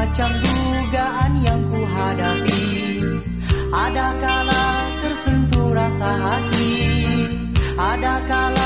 macam dugaan yang kuhadapi. Ada kala tersentuh rasa hati? Ada kala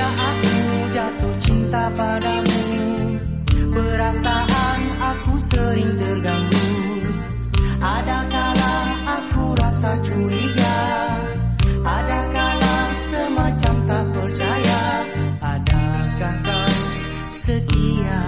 Aku jatuh cinta padamu. Perasaan aku sering terganggu. Ada kala aku rasa curiga? Ada kala semacam tak percaya? Adakah kau setia